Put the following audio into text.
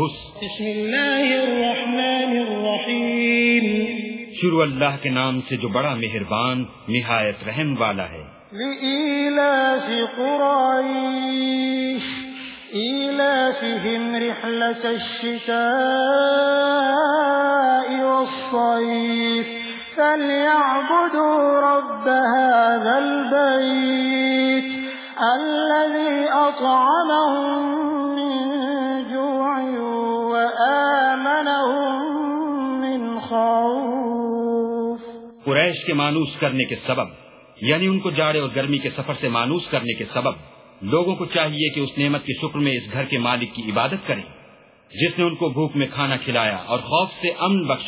گھس بسم الله الرحمن الرحيم شروع اللہ کے نام سے جو بڑا مہربان نہایت رحم والا ہے۔ لإيلاف قريش إيلافهم رحلة الشتاء والصيف فليعبدوا رب هذا البيت الذي أطعمهم خوف۔ قریش کے مانوس کرنے کے سبب یعنی ان کو جاڑے اور گرمی کے سفر سے مانوس کرنے کے سبب، لوگوں کو چاہیے کہ اس نعمت کے شکر میں اس گھر کے مالک کی عبادت کریں، جس نے ان کو بھوک میں کھانا کھلایا اور خوف سے امن بخشا۔